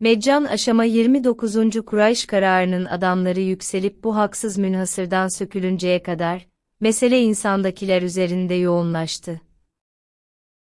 Meccan aşama 29. Kurayş kararının adamları yükselip bu haksız münhasırdan sökülünceye kadar, mesele insandakiler üzerinde yoğunlaştı.